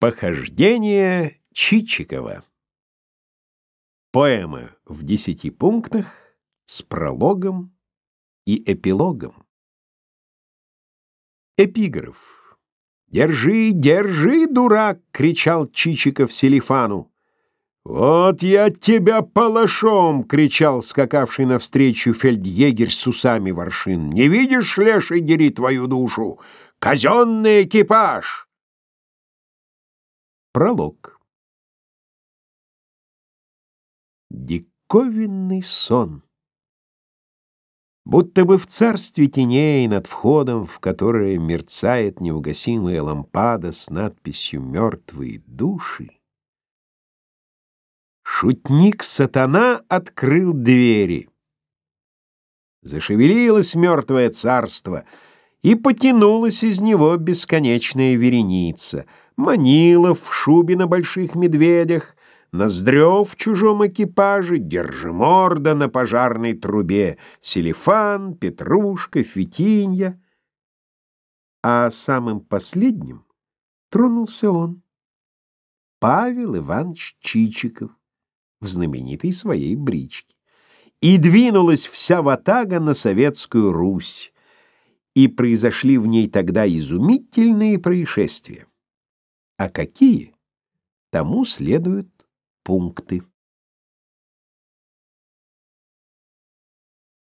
Похождение Чичикова. Поэма в десяти пунктах с прологом и эпилогом. Эпиграф. «Держи, держи, дурак!» — кричал Чичиков Селифану. «Вот я тебя палашом!» — кричал скакавший навстречу фельдъегерь с усами воршин. «Не видишь, леший, дери твою душу! Казенный экипаж!» Пролог. Диковинный сон. Будто бы в царстве теней над входом, в которое мерцает неугасимая лампада с надписью «Мертвые души», шутник-сатана открыл двери. Зашевелилось мертвое царство, и потянулась из него бесконечная вереница — Манилов в шубе на больших медведях, Ноздрев в чужом экипаже, Держиморда на пожарной трубе, Селифан, Петрушка, Фитинья. А самым последним тронулся он, Павел Иванович Чичиков, в знаменитой своей бричке. И двинулась вся ватага на советскую Русь, и произошли в ней тогда изумительные происшествия а какие, тому следуют пункты.